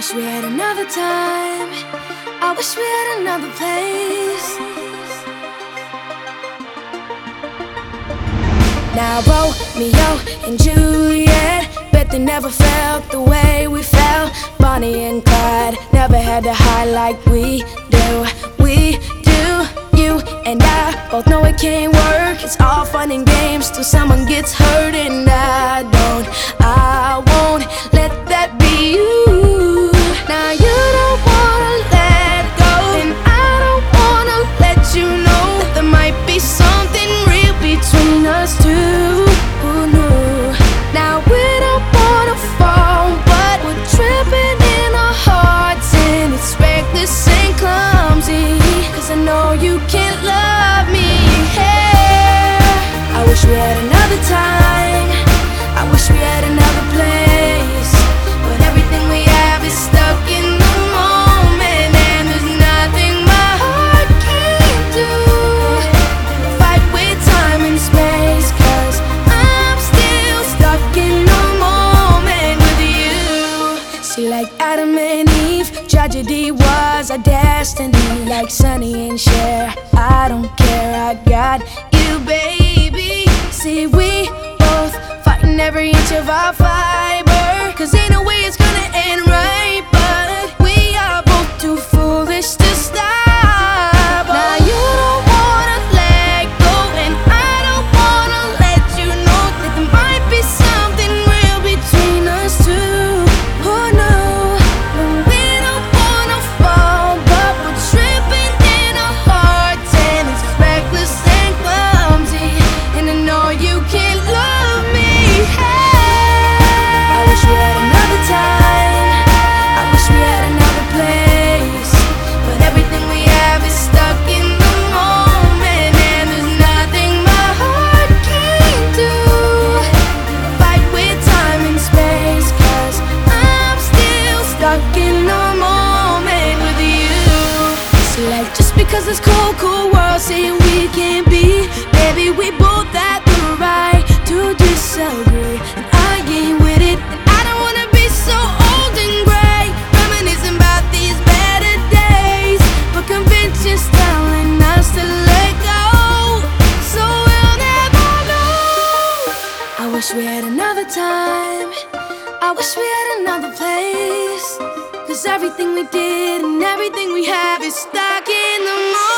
wish we had another time. I wish we had another place. Now Romeo and Juliet, bet they never felt the way we felt. Bonnie and Clyde never had to hide like we do. We do. You and I both know it can't work. It's all fun and games till someone gets hurt, and I don't. Like Adam and Eve, tragedy was our destiny. Like Sonny and Cher, I don't care, I got. See, we both fighting every inch of our fiber. Cause ain't no way it's gonna end right, but we are both too foolish to stop. Because this cold, cold world saying we can't be, baby, we both have the right to disagree. And I ain't with it, and I don't wanna be so old and gray, reminiscing about these better days. But convention's telling us to let go, so we'll never know. I wish we had another time. I wish we had another place. Cause everything we did and everything we have is stuck in the moment.